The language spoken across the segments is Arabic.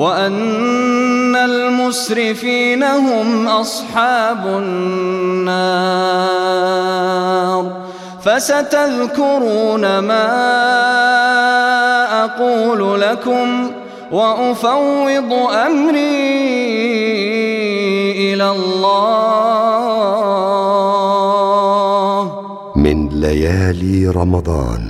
وأن المسرفين هم أصحاب النار. فستذكرون ما أقول لكم وأفوض أمري إلى الله. من ليالي رمضان.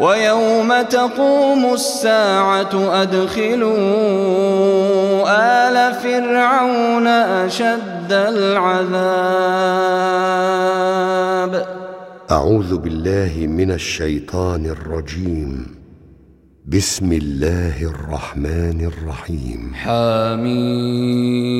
ويوم تقوم الساعة أدخلوا آل فرعون أشد العذاب. أعوذ بالله من الشيطان الرجيم. بسم الله الرحمن الرحيم. حميم.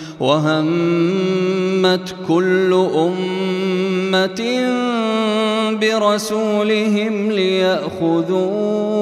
وهمت كل أمة برسولهم ليأخذوه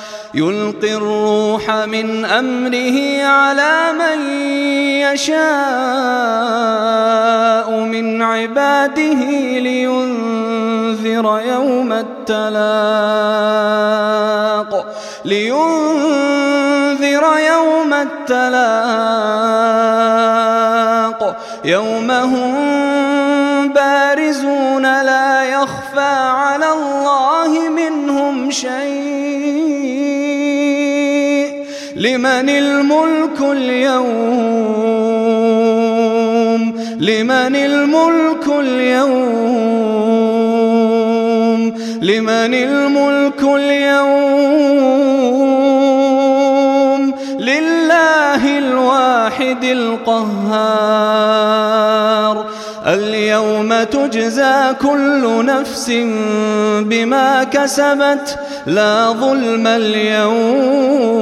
يلقي الروح من أمره على من يشاء من عباده لينذر يوم التلاق لينذر يوم التلاق. يوم هم بارزون لا يخفى على الله منهم شيء. لمن الملك اليوم؟ لمن الملك اليوم؟ لمن الملك اليوم؟ لله الواحد القهار. اليوم تجزى كل نفس بما كسبت. لا ظلم اليوم.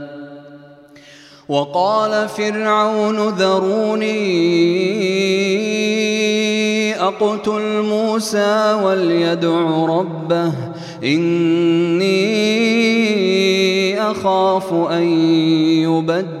وقال فرعون ذروني أقتل موسى وليدع ربه إني أخاف أن يبدل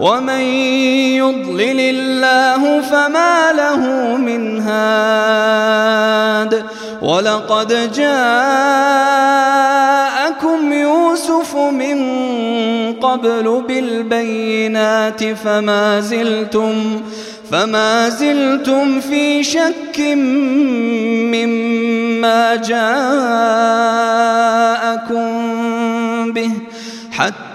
ومن يضلل الله فما له من هاد ولقد جاءكم يوسف من قبل بالبينات فما زلتم فما زلتم في شك مما جاءكم به حتى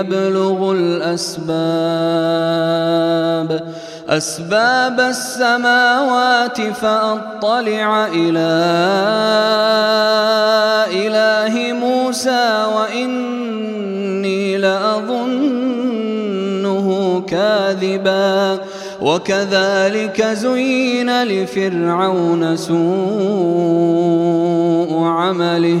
أبلغ الأسباب. أسباب السماوات فأطلع إلى إله موسى وإني لأظنه كاذبا. وكذلك زين لفرعون سوء عمله.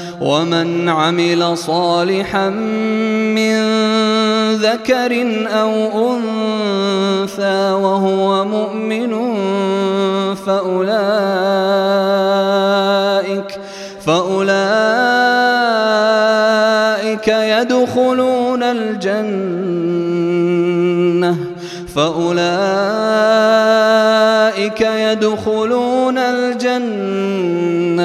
ومن عمل صالحا من ذكر أو أنثى وهو مؤمن فأولئك فأولئك يدخلون الجنة فأولئك يدخلون الجنة.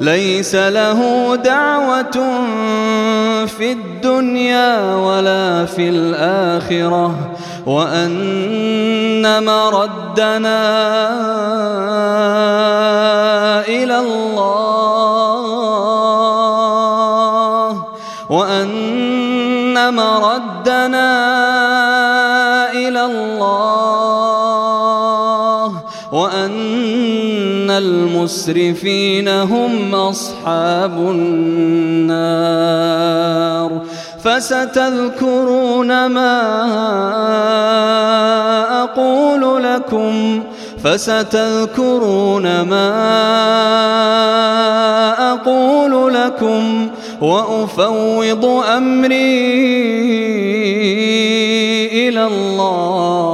ليس له دعوة في الدنيا ولا في الآخرة وأن مردنا إلى الله وأن مردنا إلى الله وأن المسرفين هم أصحاب النار فستذكرون ما أقول لكم فستذكرون ما أقول لكم وأفوض أمري إلى الله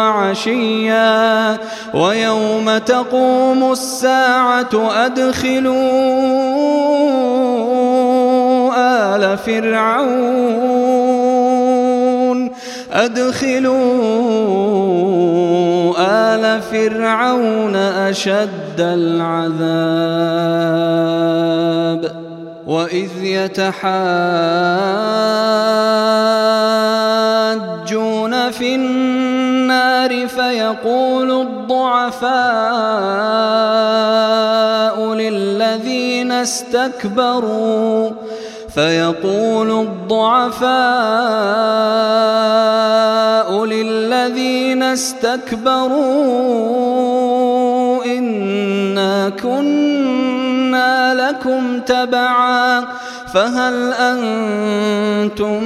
وعشيا. ويوم تقوم الساعة أدخلوا آل فرعون. أدخلوا آل فرعون أشد العذاب. وإذ يتحاجون في النار فيقول الضعفاء للذين استكبروا فيقول الضعفاء للذين استكبروا إنا كنا لكم تبعا. فهل أنتم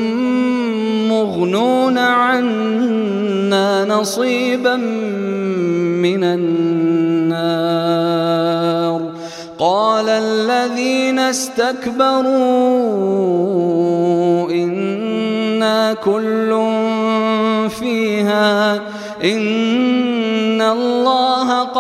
مغنون عنا نصيبا من النار؟ قال الذين استكبروا إنا كل فيها إن الله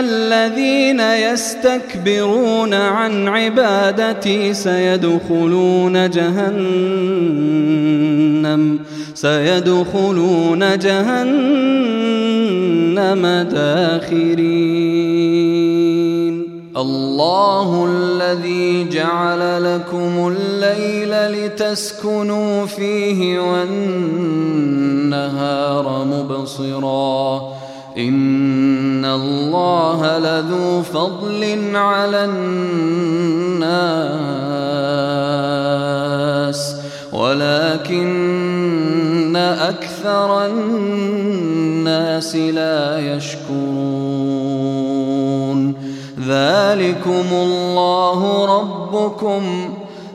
الذين يستكبرون عن عبادتي سيدخلون جهنم سيدخلون جهنم داخرين. الله الذي جعل لكم الليل لتسكنوا فيه والنهار مبصراً. إن الله لذو فضل على الناس ولكن أكثر الناس لا يشكرون ذلكم الله ربكم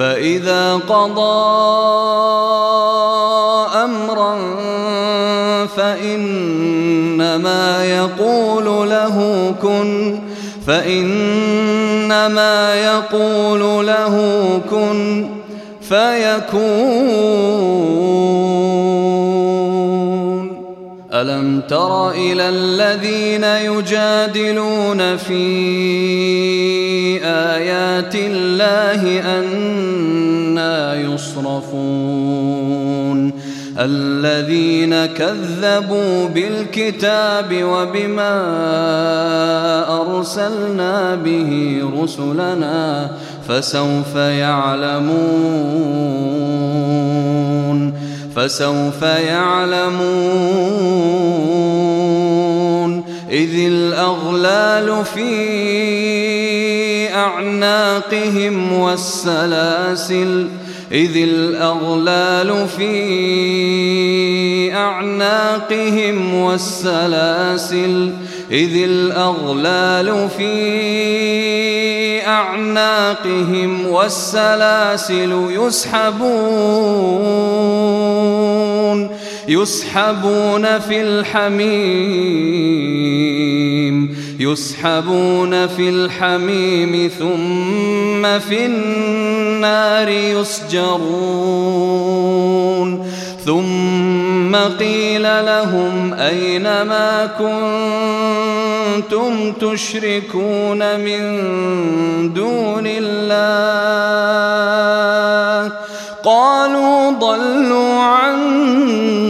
فإذا قضى أمرا فإنما يقول له كن فإنما يقول له كن فيكون. ألم تر إلى الذين يجادلون في آيات الله أنا يصرفون. الذين كذبوا بالكتاب وبما أرسلنا به رسلنا فسوف يعلمون. فسوف يعلمون. إذ الأغلال في أعناقهم والسلاسل إذ الأغلال في أعناقهم والسلاسل إذ الأغلال في أعناقهم والسلاسل يسحبون يسحبون في الحميم. يسحبون في الحميم ثم في النار يسجرون. ثم قيل لهم أين ما كنتم تشركون من دون الله؟ قالوا ضلوا عنا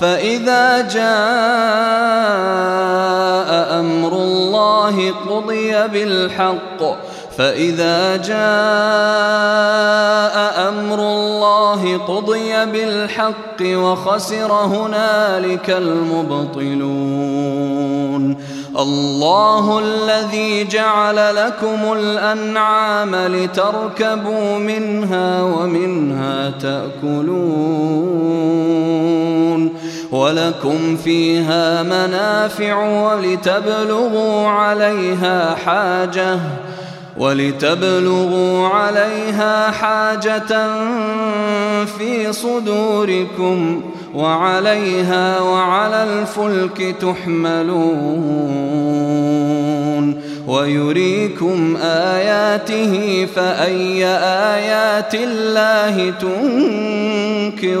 فإذا جاء أمر الله قضي بالحق. فإذا جاء أمر الله قضي بالحق وخسر هنالك المبطلون. الله الذي جعل لكم الأنعام لتركبوا منها ومنها تأكلون. ولكم فيها منافع ولتبلغوا عليها حاجة. ولتبلغوا عليها حاجة في صدوركم وعليها وعلى الفلك تحملون ويريكم آياته فأي آيات الله تنكرون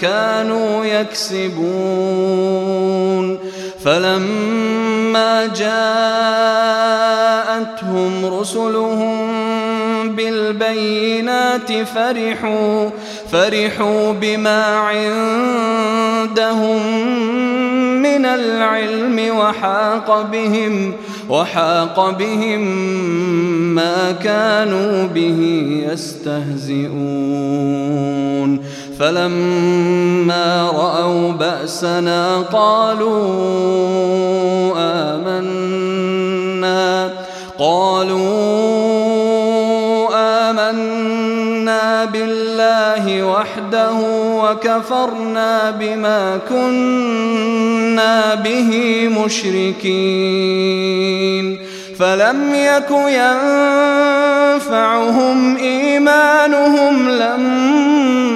كانوا يكسبون فلما جاءتهم رسلهم بالبينات فرحوا فرحوا بما عندهم من العلم وحاق بهم وحاق بهم ما كانوا به يستهزئون. فلما رأوا بأسنا قالوا آمنا قالوا آمنا بالله وحده وكفرنا بما كنا به مشركين. فلم يك ينفعهم إيمانهم لما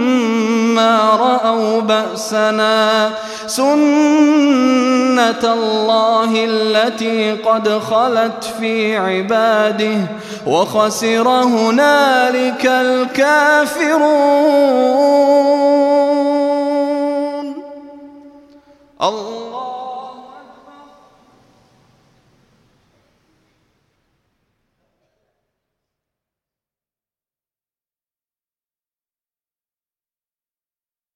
رأوا بأسنا. سنة الله التي قد خلت في عباده وخسر هنالك الكافرون. الله